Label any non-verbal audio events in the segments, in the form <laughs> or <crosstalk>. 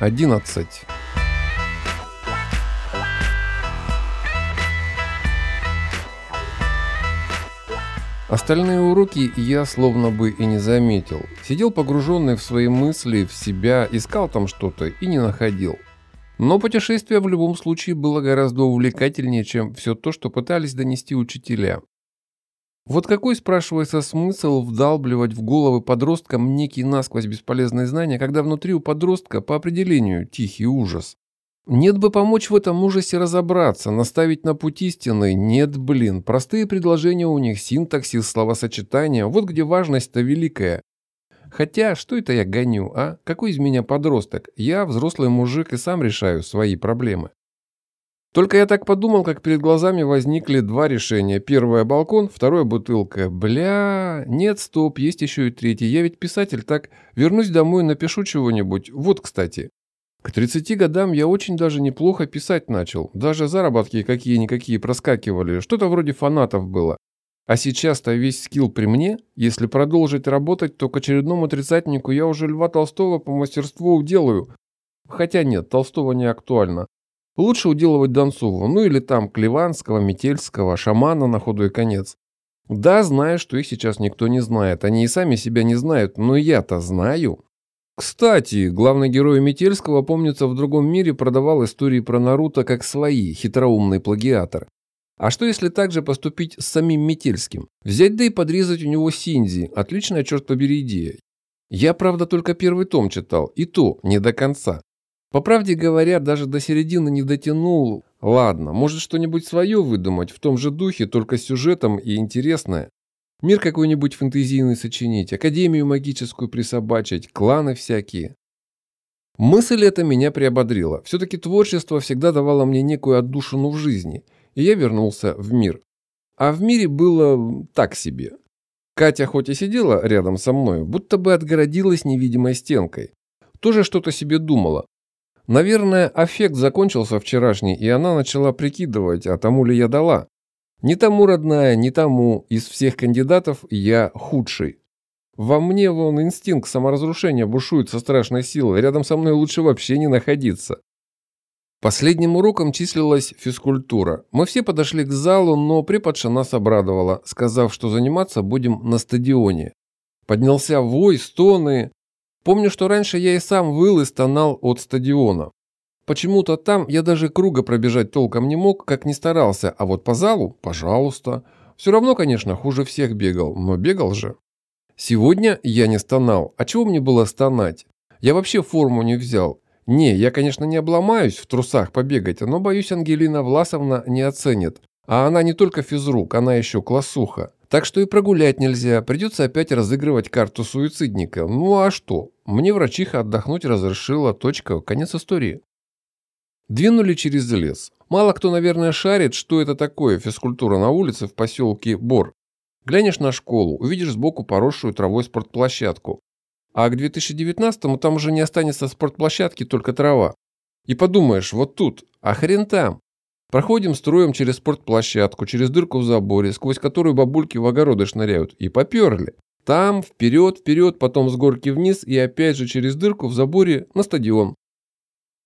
11. Остальные уроки я словно бы и не заметил. Сидел погруженный в свои мысли, в себя, искал там что-то и не находил. Но путешествие в любом случае было гораздо увлекательнее, чем все то, что пытались донести учителя. Вот какой, спрашивается, смысл вдалбливать в головы подросткам некие насквозь бесполезные знания, когда внутри у подростка по определению тихий ужас? Нет бы помочь в этом ужасе разобраться, наставить на путь истины. Нет, блин, простые предложения у них, синтаксис, словосочетания, вот где важность-то великая. Хотя, что это я гоню, а? Какой из меня подросток? Я взрослый мужик и сам решаю свои проблемы. Только я так подумал, как перед глазами возникли два решения. Первое – балкон, второе – бутылка. Бля, нет, стоп, есть еще и третий. Я ведь писатель, так вернусь домой, напишу чего-нибудь. Вот, кстати. К 30 годам я очень даже неплохо писать начал. Даже заработки какие-никакие проскакивали. Что-то вроде фанатов было. А сейчас-то весь скилл при мне. Если продолжить работать, то к очередному тридцатнику я уже Льва Толстого по мастерству уделаю. Хотя нет, Толстого не актуально. Лучше уделывать Донцову, ну или там Клеванского, Метельского, Шамана на ходу и конец. Да, знаю, что их сейчас никто не знает. Они и сами себя не знают, но я-то знаю. Кстати, главный герой Метельского, помнится, в другом мире продавал истории про Наруто как свои, хитроумный плагиатор. А что если также поступить с самим Метельским? Взять да и подрезать у него Синди. Отличная, черт побери, идея. Я, правда, только первый том читал, и то не до конца. По правде говоря, даже до середины не дотянул. Ладно, может что-нибудь свое выдумать в том же духе, только с сюжетом и интересное. Мир какой-нибудь фэнтезийный сочинить, академию магическую присобачить, кланы всякие. Мысль эта меня приободрила. Все-таки творчество всегда давало мне некую отдушину в жизни, и я вернулся в мир. А в мире было так себе. Катя хоть и сидела рядом со мной, будто бы отгородилась невидимой стенкой. Тоже что-то себе думала, Наверное, аффект закончился вчерашний, и она начала прикидывать, а тому ли я дала. Не тому, родная, не тому. Из всех кандидатов я худший. Во мне вон инстинкт саморазрушения бушует со страшной силой. Рядом со мной лучше вообще не находиться. Последним уроком числилась физкультура. Мы все подошли к залу, но преподша нас обрадовала, сказав, что заниматься будем на стадионе. Поднялся вой, стоны. Помню, что раньше я и сам выл и стонал от стадиона. Почему-то там я даже круга пробежать толком не мог, как не старался, а вот по залу – пожалуйста. Все равно, конечно, хуже всех бегал, но бегал же. Сегодня я не стонал. А чего мне было стонать? Я вообще форму не взял. Не, я, конечно, не обломаюсь в трусах побегать, но, боюсь, Ангелина Власовна не оценит. А она не только физрук, она еще классуха. Так что и прогулять нельзя, придется опять разыгрывать карту суицидника. Ну а что? Мне врачиха отдохнуть разрешила, точка, конец истории. Двинули через лес. Мало кто, наверное, шарит, что это такое физкультура на улице в поселке Бор. Глянешь на школу, увидишь сбоку поросшую травой спортплощадку. А к 2019-му там уже не останется спортплощадки, только трава. И подумаешь, вот тут, а хрен там. Проходим строем через спортплощадку, через дырку в заборе, сквозь которую бабульки в огороды шныряют. И поперли. Там, вперед, вперед, потом с горки вниз и опять же через дырку в заборе на стадион.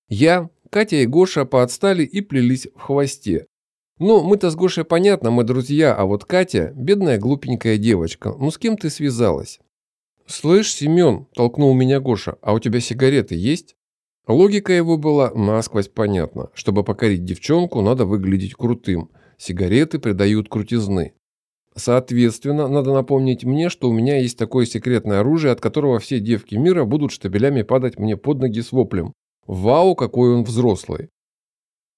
Я, Катя и Гоша поотстали и плелись в хвосте. Ну, мы-то с Гошей понятно, мы друзья, а вот Катя, бедная глупенькая девочка, ну с кем ты связалась? «Слышь, Семен», – толкнул меня Гоша, – «а у тебя сигареты есть?» Логика его была насквозь понятна. Чтобы покорить девчонку, надо выглядеть крутым. Сигареты придают крутизны. Соответственно, надо напомнить мне, что у меня есть такое секретное оружие, от которого все девки мира будут штабелями падать мне под ноги с воплем. Вау, какой он взрослый.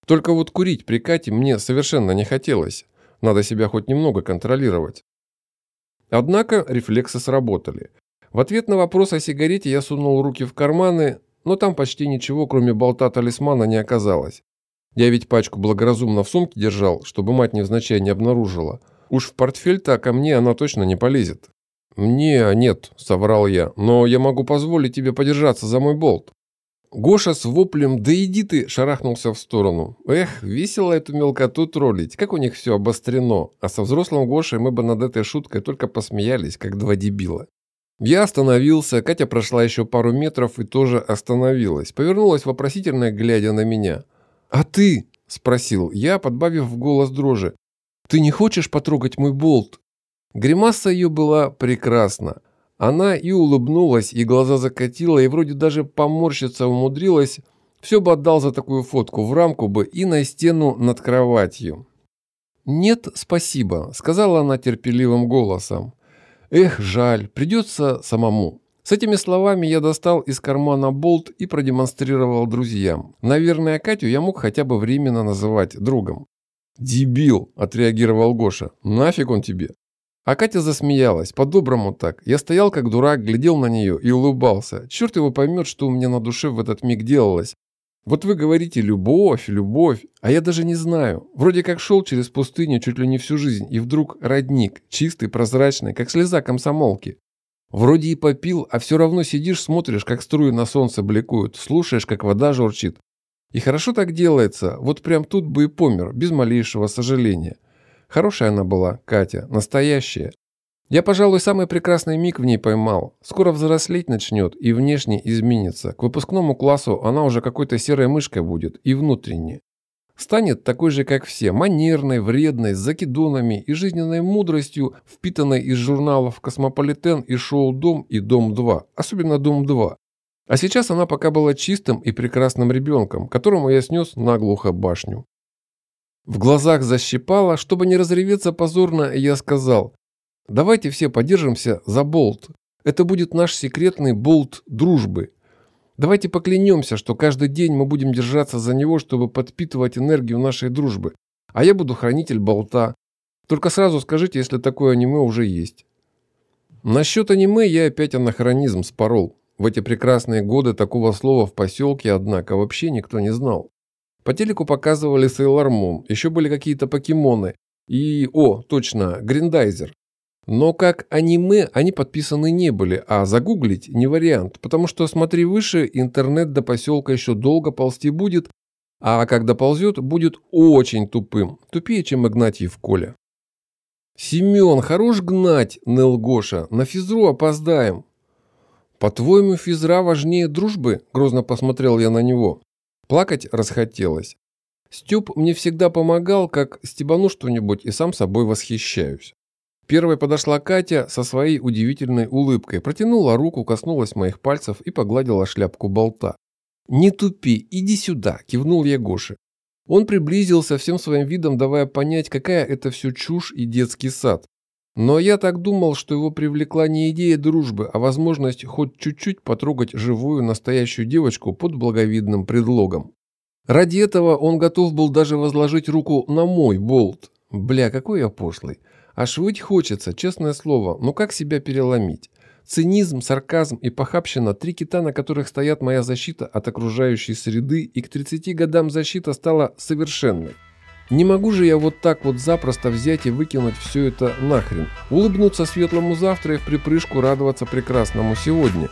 Только вот курить при Кате мне совершенно не хотелось. Надо себя хоть немного контролировать. Однако рефлексы сработали. В ответ на вопрос о сигарете я сунул руки в карманы, но там почти ничего, кроме болта-талисмана, не оказалось. Я ведь пачку благоразумно в сумке держал, чтобы мать невзначай не обнаружила. Уж в портфель-то ко мне она точно не полезет. «Мне нет», — соврал я, — «но я могу позволить тебе подержаться за мой болт». Гоша с воплем «Да иди ты!» шарахнулся в сторону. Эх, весело эту мелкоту троллить, как у них все обострено. А со взрослым Гошей мы бы над этой шуткой только посмеялись, как два дебила. Я остановился, Катя прошла еще пару метров и тоже остановилась. Повернулась вопросительно, глядя на меня. «А ты?» – спросил я, подбавив в голос дрожи. «Ты не хочешь потрогать мой болт?» Гримаса ее была прекрасна. Она и улыбнулась, и глаза закатила, и вроде даже поморщиться умудрилась. Все бы отдал за такую фотку, в рамку бы и на стену над кроватью. «Нет, спасибо», – сказала она терпеливым голосом. «Эх, жаль, придется самому». С этими словами я достал из кармана болт и продемонстрировал друзьям. Наверное, Катю я мог хотя бы временно называть другом. «Дебил!» – отреагировал Гоша. «Нафиг он тебе?» А Катя засмеялась, по-доброму так. Я стоял как дурак, глядел на нее и улыбался. Черт его поймет, что у меня на душе в этот миг делалось. Вот вы говорите «любовь, любовь», а я даже не знаю. Вроде как шел через пустыню чуть ли не всю жизнь, и вдруг родник, чистый, прозрачный, как слеза комсомолки. Вроде и попил, а все равно сидишь, смотришь, как струи на солнце бликуют, слушаешь, как вода журчит. И хорошо так делается, вот прям тут бы и помер, без малейшего сожаления. Хорошая она была, Катя, настоящая. Я, пожалуй, самый прекрасный миг в ней поймал. Скоро взрослеть начнет и внешне изменится. К выпускному классу она уже какой-то серой мышкой будет и внутренне. Станет такой же, как все, манерной, вредной, с закидонами и жизненной мудростью, впитанной из журналов «Cosmopolitan» и шоу «Дом» и «Дом-2», особенно «Дом-2». А сейчас она пока была чистым и прекрасным ребенком, которому я снес наглухо башню. В глазах защипало, чтобы не разреветься позорно, я сказал, давайте все подержимся за болт. Это будет наш секретный болт дружбы, Давайте поклянемся, что каждый день мы будем держаться за него, чтобы подпитывать энергию нашей дружбы. А я буду хранитель болта. Только сразу скажите, если такое аниме уже есть. Насчет аниме я опять анахронизм спорол. В эти прекрасные годы такого слова в поселке, однако, вообще никто не знал. По телеку показывали Sailor Moon, еще были какие-то покемоны. И, о, точно, Гриндайзер. Но как аниме они подписаны не были, а загуглить не вариант, потому что, смотри выше, интернет до поселка еще долго ползти будет, а когда ползет, будет очень тупым, тупее, чем Игнатьев Коля. «Семен, хорош гнать!» – ныл Гоша. «На физру опоздаем!» «По-твоему, физра важнее дружбы?» – грозно посмотрел я на него. Плакать расхотелось. Степ мне всегда помогал, как стебану что-нибудь и сам собой восхищаюсь. Первой подошла Катя со своей удивительной улыбкой, протянула руку, коснулась моих пальцев и погладила шляпку болта. «Не тупи, иди сюда», – кивнул я Гоше. Он приблизился всем своим видом, давая понять, какая это все чушь и детский сад. Но я так думал, что его привлекла не идея дружбы, а возможность хоть чуть-чуть потрогать живую настоящую девочку под благовидным предлогом. Ради этого он готов был даже возложить руку на мой болт. Бля, какой я пошлый. Аж выть хочется, честное слово, но как себя переломить? Цинизм, сарказм и похабщина – три кита, на которых стоят моя защита от окружающей среды, и к 30 годам защита стала совершенной. Не могу же я вот так вот запросто взять и выкинуть все это нахрен. Улыбнуться светлому завтра и в припрыжку радоваться прекрасному сегодня.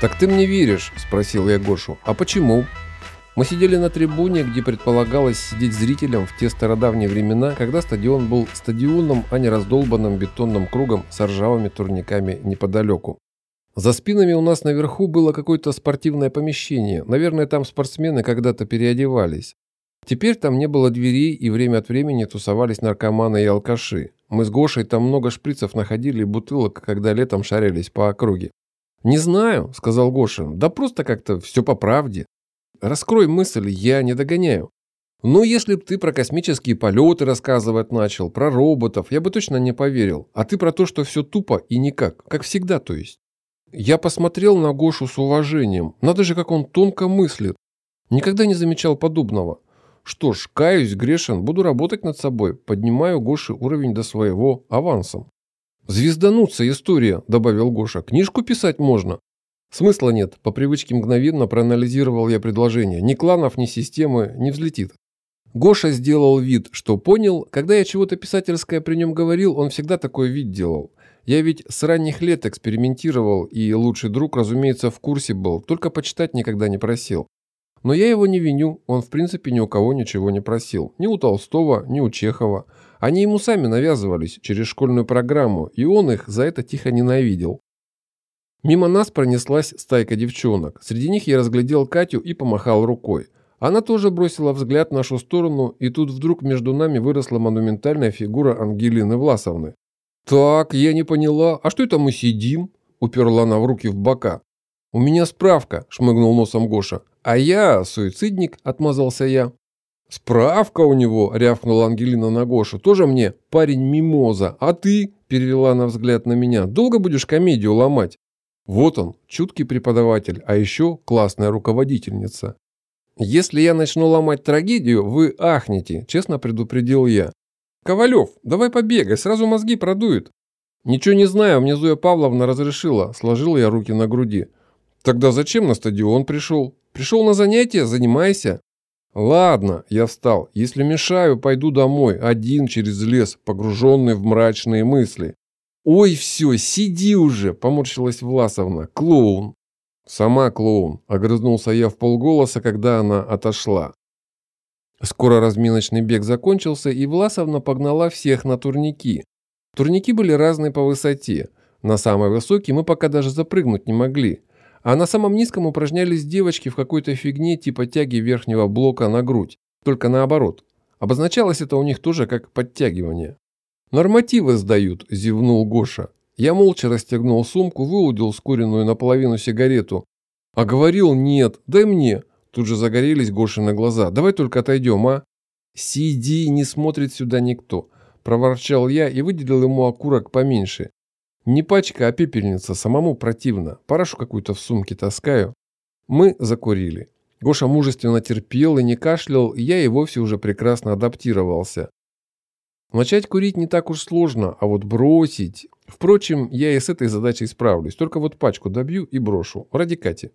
«Так ты мне веришь?» – спросил я Гошу. «А почему?» Мы сидели на трибуне, где предполагалось сидеть зрителям в те стародавние времена, когда стадион был стадионом, а не раздолбанным бетонным кругом с ржавыми турниками неподалеку. За спинами у нас наверху было какое-то спортивное помещение. Наверное, там спортсмены когда-то переодевались. Теперь там не было дверей, и время от времени тусовались наркоманы и алкаши. Мы с Гошей там много шприцев находили и бутылок, когда летом шарились по округе. «Не знаю», — сказал Гоша. «Да просто как-то все по правде. Раскрой мысль, я не догоняю. Ну, если б ты про космические полеты рассказывать начал, про роботов, я бы точно не поверил. А ты про то, что все тупо и никак, как всегда, то есть». Я посмотрел на Гошу с уважением. Надо же, как он тонко мыслит. Никогда не замечал подобного. Что ж, каюсь, грешен, буду работать над собой. Поднимаю Гоше уровень до своего авансом. «Звездануться история», – добавил Гоша. «Книжку писать можно». «Смысла нет», – по привычке мгновенно проанализировал я предложение. «Ни кланов, ни системы не взлетит». Гоша сделал вид, что понял. Когда я чего-то писательское при нем говорил, он всегда такой вид делал. Я ведь с ранних лет экспериментировал, и лучший друг, разумеется, в курсе был, только почитать никогда не просил. Но я его не виню, он в принципе ни у кого ничего не просил. Ни у Толстого, ни у Чехова. Они ему сами навязывались через школьную программу, и он их за это тихо ненавидел. Мимо нас пронеслась стайка девчонок. Среди них я разглядел Катю и помахал рукой. Она тоже бросила взгляд в нашу сторону, и тут вдруг между нами выросла монументальная фигура Ангелины Власовны. «Так, я не поняла, а что это мы сидим?» – уперла она в руки в бока. «У меня справка», – шмыгнул носом Гоша. «А я суицидник», – отмазался я. «Справка у него», – рявкнула Ангелина на Гошу. «Тоже мне парень мимоза. А ты?» – перевела она взгляд на меня. «Долго будешь комедию ломать?» Вот он, чуткий преподаватель, а еще классная руководительница. «Если я начну ломать трагедию, вы ахнете», – честно предупредил я. «Ковалев, давай побегай, сразу мозги продует». «Ничего не знаю, мне Зоя Павловна разрешила», – сложил я руки на груди. «Тогда зачем на стадион пришел? Пришел на занятия, занимайся». «Ладно», – я встал. «Если мешаю, пойду домой, один через лес, погруженный в мрачные мысли. «Ой, все, сиди уже!» – поморщилась Власовна. «Клоун!» «Сама клоун!» – огрызнулся я в полголоса, когда она отошла. Скоро разминочный бег закончился, и Власовна погнала всех на турники. Турники были разные по высоте. На самый высокий мы пока даже запрыгнуть не могли. А на самом низком упражнялись девочки в какой-то фигне типа тяги верхнего блока на грудь. Только наоборот. Обозначалось это у них тоже как подтягивание. «Нормативы сдают», – зевнул Гоша. Я молча расстегнул сумку, выудил скуренную наполовину сигарету. А говорил «нет, дай мне». Тут же загорелись Гошины глаза. «Давай только отойдем, а?» «Сиди, не смотрит сюда никто», – проворчал я и выделил ему окурок поменьше. «Не пачка, а пепельница, самому противно. Парашу какую-то в сумке таскаю». Мы закурили. Гоша мужественно терпел и не кашлял, и я и вовсе уже прекрасно адаптировался. Начать курить не так уж сложно, а вот бросить... Впрочем, я и с этой задачей справлюсь, только вот пачку добью и брошу, ради Кати.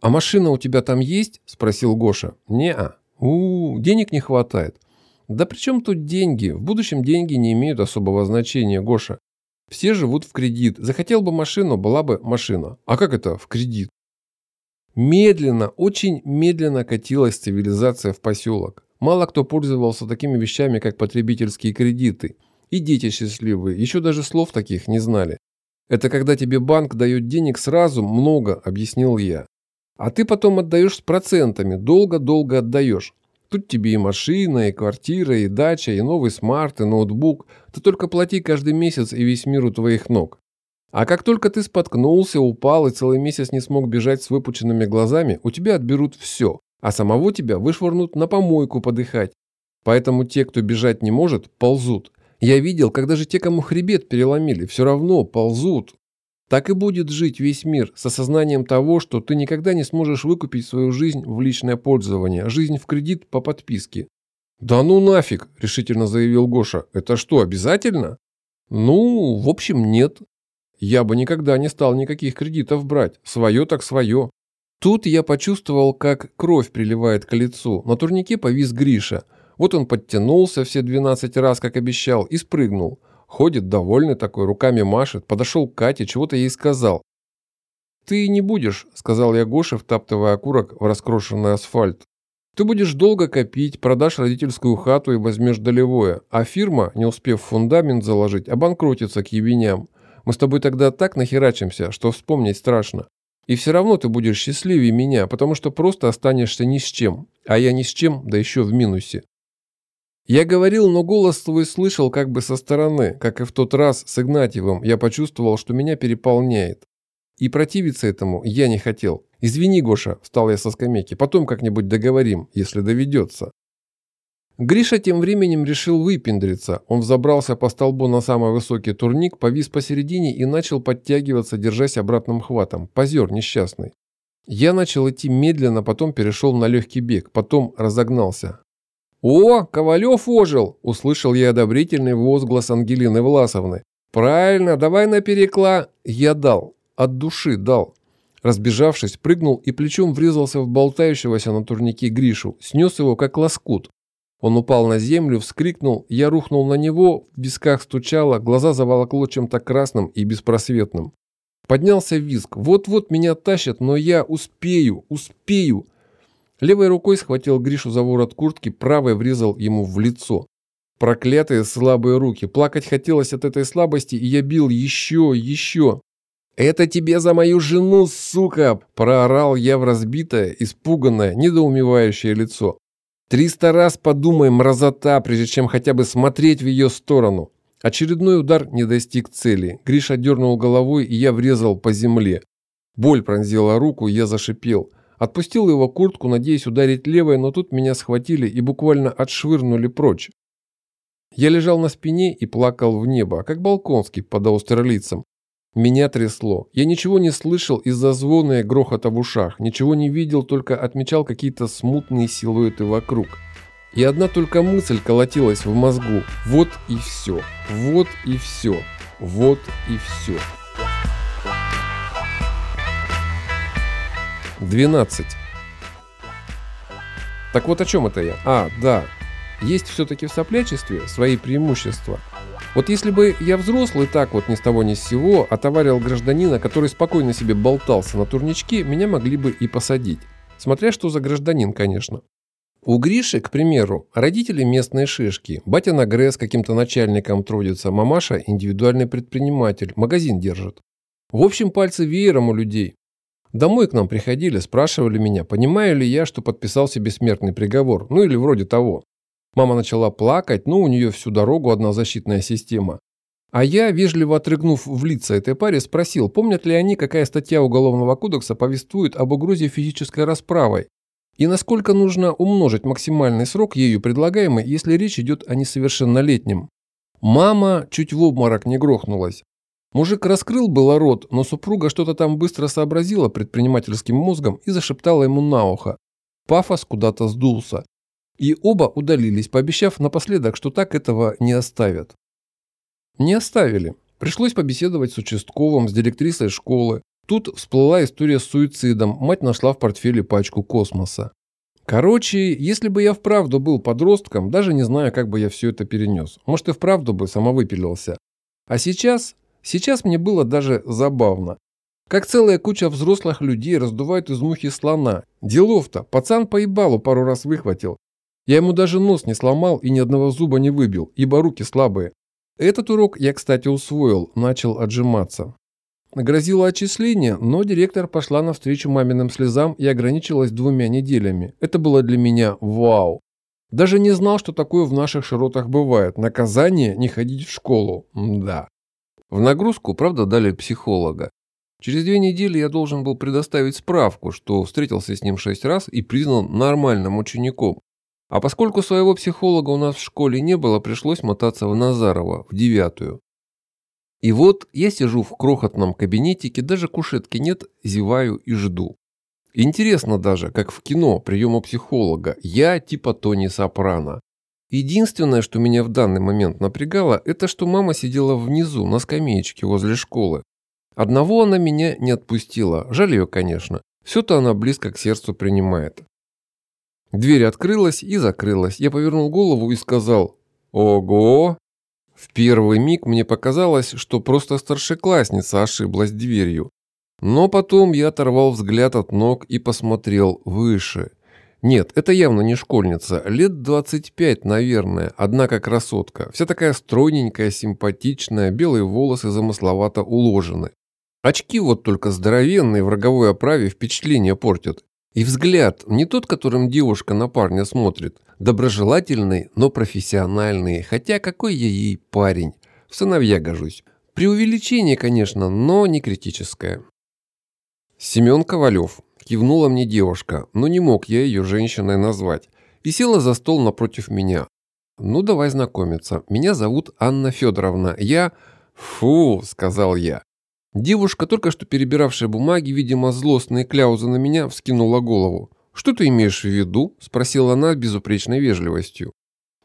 «А машина у тебя там есть?» – спросил Гоша. «Не-а. у, -у денег не хватает». «Да при чем тут деньги? В будущем деньги не имеют особого значения, Гоша. Все живут в кредит. Захотел бы машину, была бы машина. А как это в кредит?» Медленно, очень медленно катилась цивилизация в поселок. Мало кто пользовался такими вещами, как потребительские кредиты. И дети счастливые, еще даже слов таких не знали. Это когда тебе банк дает денег сразу много, объяснил я. А ты потом отдаешь с процентами, долго-долго отдаешь. Тут тебе и машина, и квартира, и дача, и новый смарт, и ноутбук. Ты только плати каждый месяц, и весь мир у твоих ног. А как только ты споткнулся, упал и целый месяц не смог бежать с выпученными глазами, у тебя отберут все а самого тебя вышвырнут на помойку подыхать. Поэтому те, кто бежать не может, ползут. Я видел, когда же те, кому хребет переломили, все равно ползут. Так и будет жить весь мир с осознанием того, что ты никогда не сможешь выкупить свою жизнь в личное пользование, жизнь в кредит по подписке. «Да ну нафиг!» – решительно заявил Гоша. «Это что, обязательно?» «Ну, в общем, нет. Я бы никогда не стал никаких кредитов брать. Свое так свое. Тут я почувствовал, как кровь приливает к лицу. На турнике повис Гриша. Вот он подтянулся все 12 раз, как обещал, и спрыгнул. Ходит довольный такой, руками машет, подошел к Кате, чего-то ей сказал. «Ты не будешь», — сказал я Гоше, втаптывая окурок в раскрошенный асфальт. «Ты будешь долго копить, продашь родительскую хату и возьмешь долевое, а фирма, не успев фундамент заложить, обанкротится к ебеням. Мы с тобой тогда так нахерачимся, что вспомнить страшно. И все равно ты будешь счастливее меня, потому что просто останешься ни с чем. А я ни с чем, да еще в минусе. Я говорил, но голос твой слышал как бы со стороны, как и в тот раз с Игнатьевым. Я почувствовал, что меня переполняет. И противиться этому я не хотел. «Извини, Гоша», – встал я со скамейки, – «потом как-нибудь договорим, если доведется». Гриша тем временем решил выпендриться. Он взобрался по столбу на самый высокий турник, повис посередине и начал подтягиваться, держась обратным хватом. Позер несчастный. Я начал идти медленно, потом перешел на легкий бег, потом разогнался. «О, Ковалев ожил!» – услышал я одобрительный возглас Ангелины Власовны. «Правильно, давай на перекла!» Я дал. От души дал. Разбежавшись, прыгнул и плечом врезался в болтающегося на турнике Гришу, снес его как лоскут. Он упал на землю, вскрикнул, я рухнул на него, в висках стучало, глаза заволокло чем-то красным и беспросветным. Поднялся виск. Вот-вот меня тащат, но я успею, успею. Левой рукой схватил Гришу за ворот куртки, правой врезал ему в лицо. Проклятые слабые руки. Плакать хотелось от этой слабости, и я бил еще, еще. «Это тебе за мою жену, сука!» – проорал я в разбитое, испуганное, недоумевающее лицо. «Триста раз подумай, мразота, прежде чем хотя бы смотреть в ее сторону!» Очередной удар не достиг цели. Гриша дернул головой, и я врезал по земле. Боль пронзила руку, я зашипел. Отпустил его куртку, надеясь ударить левой, но тут меня схватили и буквально отшвырнули прочь. Я лежал на спине и плакал в небо, как Балконский под аустерлицем. Меня трясло. Я ничего не слышал из-за звона и грохота в ушах, ничего не видел, только отмечал какие-то смутные силуэты вокруг. И одна только мысль колотилась в мозгу. Вот и все. Вот и все. Вот и все. 12. Так вот о чем это я? А, да. Есть все-таки в соплячестве свои преимущества – вот если бы я взрослый так вот ни с того ни с сего отоварил гражданина, который спокойно себе болтался на турничке, меня могли бы и посадить. Смотря что за гражданин, конечно. У Гриши, к примеру, родители местные шишки. Батя на ГРЭ с каким-то начальником трудится, мамаша – индивидуальный предприниматель, магазин держит. В общем, пальцы веером у людей. Домой к нам приходили, спрашивали меня, понимаю ли я, что подписал себе смертный приговор, ну или вроде того. Мама начала плакать, но у нее всю дорогу одна защитная система. А я, вежливо отрыгнув в лица этой паре, спросил, помнят ли они, какая статья Уголовного кодекса повествует об угрозе физической расправой, и насколько нужно умножить максимальный срок ею предлагаемый, если речь идет о несовершеннолетнем. Мама чуть в обморок не грохнулась. Мужик раскрыл было рот, но супруга что-то там быстро сообразила предпринимательским мозгом и зашептала ему на ухо. Пафос куда-то сдулся. И оба удалились, пообещав напоследок, что так этого не оставят. Не оставили. Пришлось побеседовать с участковым, с директрисой школы. Тут всплыла история с суицидом. Мать нашла в портфеле пачку космоса. Короче, если бы я вправду был подростком, даже не знаю, как бы я все это перенес. Может, и вправду бы самовыпилился. А сейчас, сейчас мне было даже забавно. Как целая куча взрослых людей раздувают из мухи слона. Делов-то, пацан по ебалу пару раз выхватил. Я ему даже нос не сломал и ни одного зуба не выбил, ибо руки слабые. Этот урок я, кстати, усвоил, начал отжиматься. Грозило отчисление, но директор пошла навстречу маминым слезам и ограничилась двумя неделями. Это было для меня вау. Даже не знал, что такое в наших широтах бывает. Наказание не ходить в школу. Да. В нагрузку, правда, дали психолога. Через две недели я должен был предоставить справку, что встретился с ним шесть раз и признан нормальным учеником. А поскольку своего психолога у нас в школе не было, пришлось мотаться в Назарова, в девятую. И вот я сижу в крохотном кабинетике, даже кушетки нет, зеваю и жду. Интересно даже, как в кино, приема психолога. Я типа Тони Сопрано. Единственное, что меня в данный момент напрягало, это что мама сидела внизу, на скамеечке возле школы. Одного она меня не отпустила. Жаль ее, конечно. Все-то она близко к сердцу принимает. Дверь открылась и закрылась. Я повернул голову и сказал «Ого!». В первый миг мне показалось, что просто старшеклассница ошиблась дверью. Но потом я оторвал взгляд от ног и посмотрел выше. Нет, это явно не школьница, лет 25, наверное, однако красотка. Вся такая стройненькая, симпатичная, белые волосы замысловато уложены. Очки вот только здоровенные в роговой оправе впечатление портят. И взгляд не тот, которым девушка на парня смотрит, доброжелательный, но профессиональный, хотя какой я ей парень, в сыновья гожусь. Преувеличение, конечно, но не критическое. Семен Ковалев. Кивнула мне девушка, но не мог я ее женщиной назвать. И села за стол напротив меня. Ну, давай знакомиться. Меня зовут Анна Федоровна. Я... Фу, сказал я. Девушка, только что перебиравшая бумаги, видимо, злостные кляузы на меня, вскинула голову. «Что ты имеешь в виду?» – спросила она безупречной вежливостью.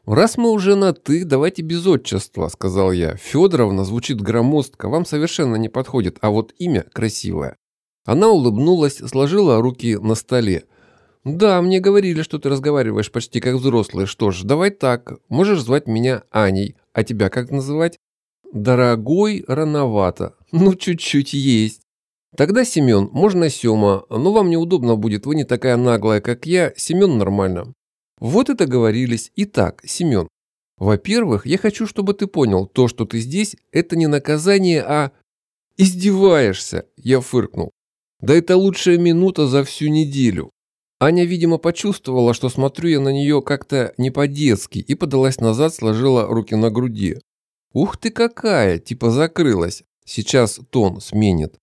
«Раз мы уже на «ты», давайте без отчества», – сказал я. «Федоровна звучит громоздко, вам совершенно не подходит, а вот имя красивое». Она улыбнулась, сложила руки на столе. «Да, мне говорили, что ты разговариваешь почти как взрослый. Что ж, давай так. Можешь звать меня Аней. А тебя как называть?» «Дорогой, рановато. Ну, чуть-чуть есть». Тогда Семен, можно Сема, но вам неудобно будет, вы не такая наглая, как я, Семен нормально. Вот и договорились. Итак, Семен, во-первых, я хочу, чтобы ты понял, то, что ты здесь, это не наказание, а... Издеваешься, я фыркнул. Да это лучшая минута за всю неделю. Аня, видимо, почувствовала, что смотрю я на нее как-то не по-детски и подалась назад, сложила руки на груди. Ух ты какая, типа закрылась. Сейчас тон сменит.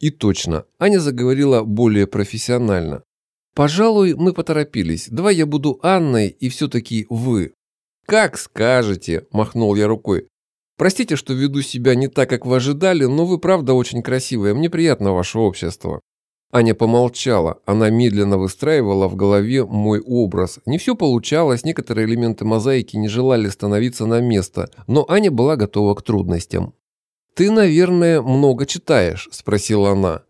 И точно, Аня заговорила более профессионально. «Пожалуй, мы поторопились. Давай я буду Анной и все-таки вы». «Как скажете», – махнул я рукой. «Простите, что веду себя не так, как вы ожидали, но вы правда очень красивая. Мне приятно ваше общество». Аня помолчала. Она медленно выстраивала в голове мой образ. Не все получалось, некоторые элементы мозаики не желали становиться на место, но Аня была готова к трудностям. «Ты, наверное, много читаешь?» – спросила она.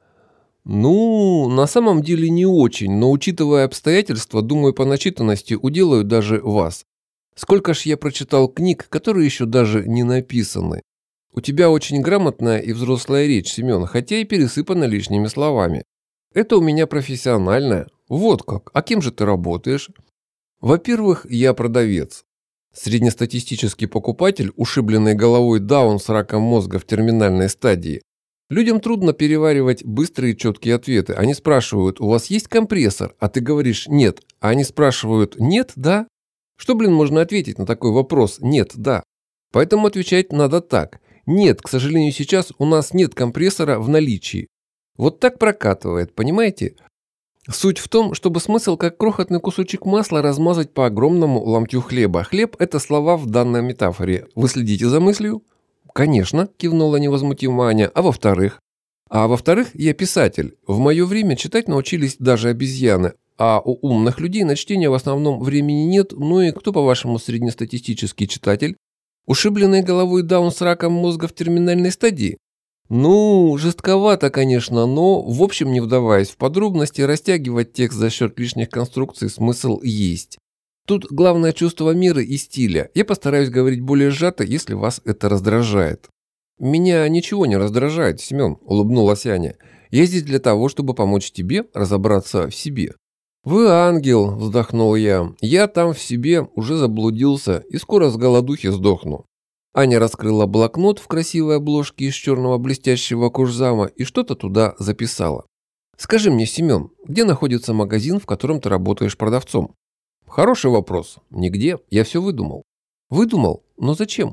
«Ну, на самом деле не очень, но учитывая обстоятельства, думаю, по начитанности уделаю даже вас. Сколько ж я прочитал книг, которые еще даже не написаны. У тебя очень грамотная и взрослая речь, Семен, хотя и пересыпана лишними словами. Это у меня профессиональная. Вот как. А кем же ты работаешь? Во-первых, я продавец. Среднестатистический покупатель, ушибленный головой даун с раком мозга в терминальной стадии. Людям трудно переваривать быстрые и четкие ответы. Они спрашивают, у вас есть компрессор? А ты говоришь, нет. А они спрашивают, нет, да? Что, блин, можно ответить на такой вопрос? Нет, да. Поэтому отвечать надо так. Нет, к сожалению, сейчас у нас нет компрессора в наличии. Вот так прокатывает, понимаете? Суть в том, чтобы смысл как крохотный кусочек масла размазать по огромному ломтю хлеба. Хлеб – это слова в данной метафоре. Вы следите за мыслью? Конечно, кивнула невозмутимо Аня. А во-вторых? А во-вторых, я писатель. В мое время читать научились даже обезьяны. А у умных людей на чтение в основном времени нет. Ну и кто, по-вашему, среднестатистический читатель? Ушибленный головой даун с раком мозга в терминальной стадии? Ну, жестковато, конечно, но, в общем, не вдаваясь в подробности, растягивать текст за счет лишних конструкций смысл есть. Тут главное чувство меры и стиля. Я постараюсь говорить более сжато, если вас это раздражает. Меня ничего не раздражает, Семен, улыбнулась Аня. Я здесь для того, чтобы помочь тебе разобраться в себе. «Вы ангел», – вздохнул я. «Я там в себе уже заблудился и скоро с голодухи сдохну. Аня раскрыла блокнот в красивой обложке из черного блестящего кожзама и что-то туда записала. «Скажи мне, Семен, где находится магазин, в котором ты работаешь продавцом?» «Хороший вопрос. Нигде. Я все выдумал». «Выдумал? Но зачем?»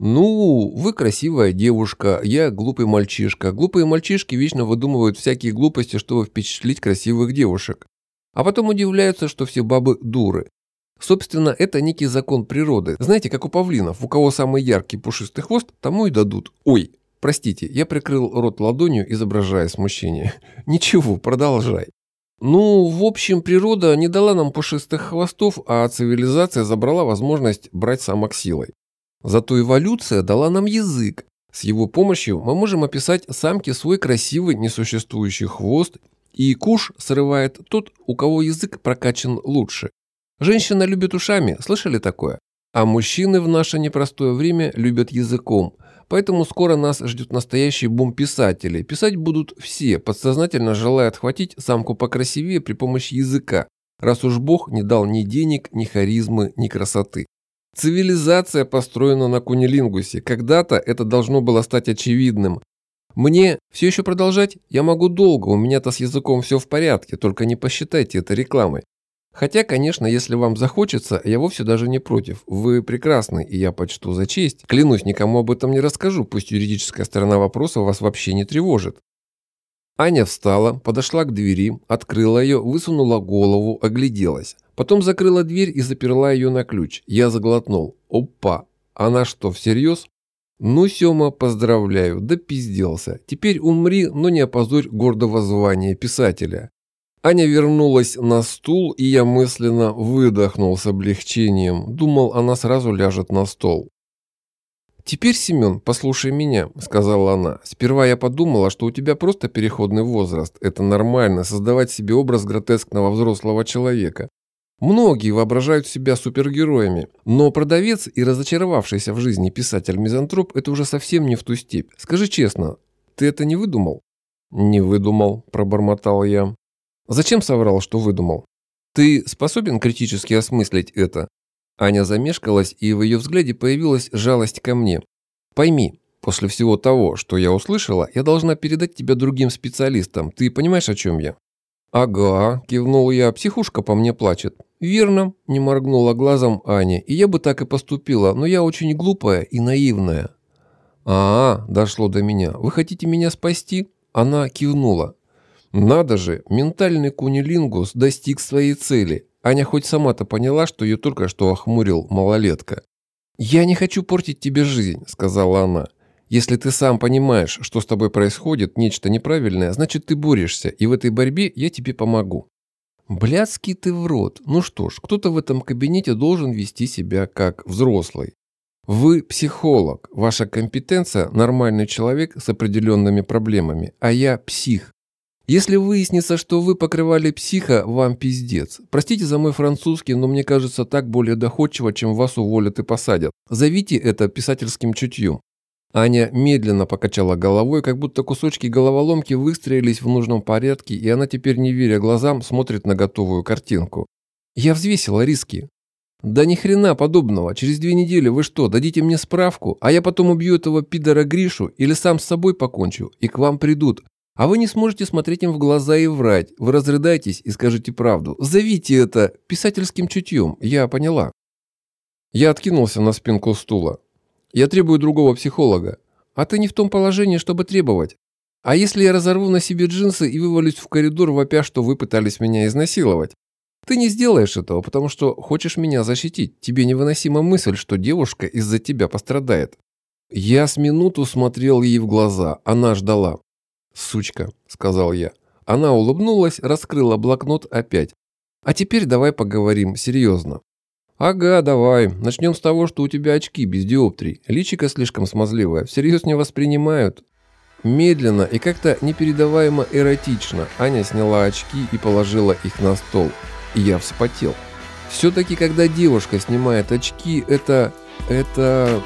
«Ну, вы красивая девушка, я глупый мальчишка. Глупые мальчишки вечно выдумывают всякие глупости, чтобы впечатлить красивых девушек. А потом удивляются, что все бабы дуры. Собственно, это некий закон природы. Знаете, как у павлинов, у кого самый яркий пушистый хвост, тому и дадут. Ой, простите, я прикрыл рот ладонью, изображая смущение. <laughs> Ничего, продолжай. Ну, в общем, природа не дала нам пушистых хвостов, а цивилизация забрала возможность брать самок силой. Зато эволюция дала нам язык. С его помощью мы можем описать самке свой красивый несуществующий хвост, и куш срывает тот, у кого язык прокачан лучше. Женщина любит ушами, слышали такое? А мужчины в наше непростое время любят языком. Поэтому скоро нас ждет настоящий бум писателей. Писать будут все, подсознательно желая отхватить самку покрасивее при помощи языка, раз уж Бог не дал ни денег, ни харизмы, ни красоты. Цивилизация построена на кунилингусе. Когда-то это должно было стать очевидным. Мне все еще продолжать? Я могу долго, у меня-то с языком все в порядке, только не посчитайте это рекламой. Хотя, конечно, если вам захочется, я вовсе даже не против. Вы прекрасны, и я почту за честь. Клянусь, никому об этом не расскажу, пусть юридическая сторона вопроса вас вообще не тревожит. Аня встала, подошла к двери, открыла ее, высунула голову, огляделась. Потом закрыла дверь и заперла ее на ключ. Я заглотнул. Опа! Она что, всерьез? Ну, Сема, поздравляю, да пизделся. Теперь умри, но не опозорь гордого звания писателя. Аня вернулась на стул, и я мысленно выдохнул с облегчением. Думал, она сразу ляжет на стол. «Теперь, Семен, послушай меня», — сказала она. «Сперва я подумала, что у тебя просто переходный возраст. Это нормально, создавать себе образ гротескного взрослого человека. Многие воображают себя супергероями, но продавец и разочаровавшийся в жизни писатель-мизантроп – это уже совсем не в ту степь. Скажи честно, ты это не выдумал?» «Не выдумал», – пробормотал я. «Зачем соврал, что выдумал? Ты способен критически осмыслить это?» Аня замешкалась, и в ее взгляде появилась жалость ко мне. «Пойми, после всего того, что я услышала, я должна передать тебя другим специалистам. Ты понимаешь, о чем я?» «Ага», – кивнул я, – «психушка по мне плачет». «Верно», – не моргнула глазом Аня, – «и я бы так и поступила, но я очень глупая и наивная». «А, -а дошло до меня, вы хотите меня спасти?» Она кивнула. Надо же, ментальный кунилингус достиг своей цели. Аня хоть сама-то поняла, что ее только что охмурил малолетка. «Я не хочу портить тебе жизнь», — сказала она. «Если ты сам понимаешь, что с тобой происходит, нечто неправильное, значит, ты борешься, и в этой борьбе я тебе помогу». Блядский ты в рот. Ну что ж, кто-то в этом кабинете должен вести себя как взрослый. Вы психолог, ваша компетенция – нормальный человек с определенными проблемами, а я псих. Если выяснится, что вы покрывали психа, вам пиздец. Простите за мой французский, но мне кажется так более доходчиво, чем вас уволят и посадят. Зовите это писательским чутьем. Аня медленно покачала головой, как будто кусочки головоломки выстроились в нужном порядке, и она теперь, не веря глазам, смотрит на готовую картинку. Я взвесила риски. «Да ни хрена подобного. Через две недели вы что, дадите мне справку, а я потом убью этого пидора Гришу или сам с собой покончу, и к вам придут. А вы не сможете смотреть им в глаза и врать. Вы разрыдаетесь и скажете правду. Зовите это писательским чутьем. Я поняла». Я откинулся на спинку стула. «Я требую другого психолога. А ты не в том положении, чтобы требовать. А если я разорву на себе джинсы и вывалюсь в коридор, вопя, что вы пытались меня изнасиловать? Ты не сделаешь этого, потому что хочешь меня защитить. Тебе невыносима мысль, что девушка из-за тебя пострадает. Я с минуту смотрел ей в глаза. Она ждала. «Сучка», — сказал я. Она улыбнулась, раскрыла блокнот опять. «А теперь давай поговорим серьезно». «Ага, давай. Начнем с того, что у тебя очки без диоптрий. Личико слишком смазливое. Всерьез не воспринимают». Медленно и как-то непередаваемо эротично Аня сняла очки и положила их на стол и я вспотел. Все-таки, когда девушка снимает очки, это... это...